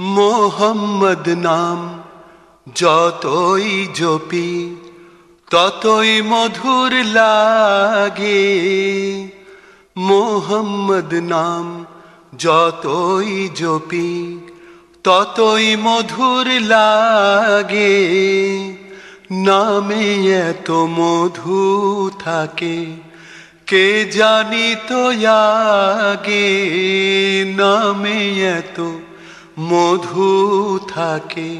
মোহাম্মদ নাম যতই জপি, ততই মধুর লাগে। মোহাম্মদ নাম যতই জপি, ততই মধুর লাগে। নামে এত মধু থাকে, কে জানি তো আগে? নামে এত মধু থাকে,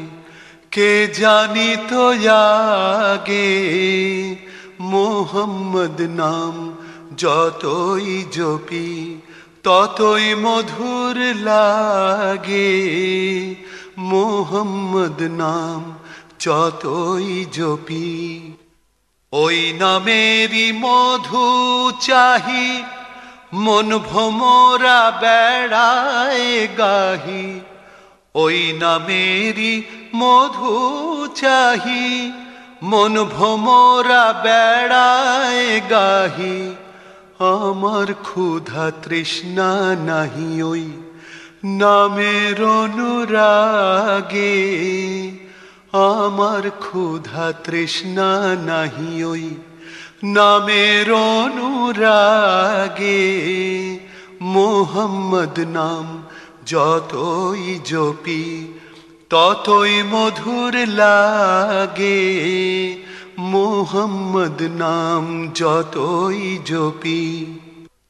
কে জানি তো আগে? মোহাম্মদ নাম যতই জপি, ততই মধুর লাগে। মোহাম্মদ নাম যতই জপি, ওই নামেরই মধু চাহি, মন ভমরা বেড়ায় গাহি। ওই নামেরই মধু চাহি, মন ভমরা বেড়ায় গাহি। আমার ক্ষুধা তৃষ্ণা নাহি ওই নামের অনুরাগে, আমার ক্ষুধা তৃষ্ণা নাহি ওই নামের অনুরাগে। মোহাম্মদ নাম যতই জপি, ততই মধুর লাগে। মোহাম্মদ নাম যতই জপি,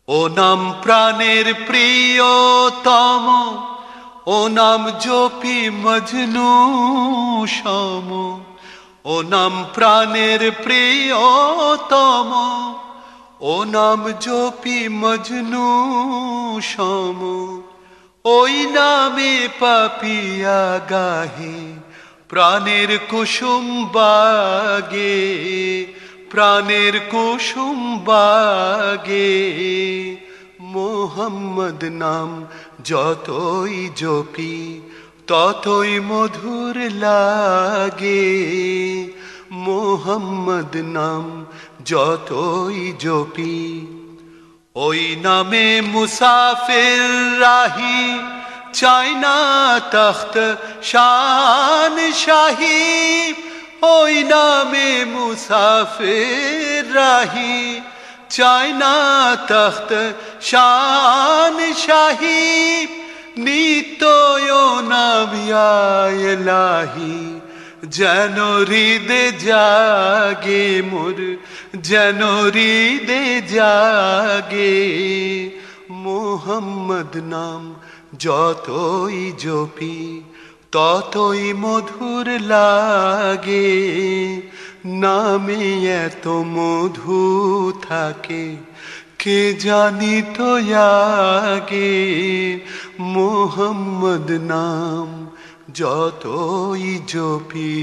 ও নাম প্রাণের প্রিয়তম, ও নাম জপি মজনু সম, ও নাম প্রাণের প্রিয়তম, ও নাম জপি মজনু সম। ওই নামে পাপিয়া গাহে, প্রাণের কুসুম বাগে, প্রাণের কুসুম বাগে। মোহাম্মদ নাম যতই জপি, ততই মধুর লাগে। মোহাম্মদ নাম যতই জপি ওই নামে মুসাফির রাহি চাই না তখ্ত শান শাহী ওই নামে মুসাফির রাহি চাই না তখ্ত শান শাহী নিত্য নামিয়ালাহি যেন হৃদে জাগে মোর, যেন হৃদে জাগে মোহাম্মদ নাম যতই জপি, ততই মধুর লাগে। নামে এত মধু থাকে, কে জানি তো আগে। মোহাম্মদ নাম যতই জপি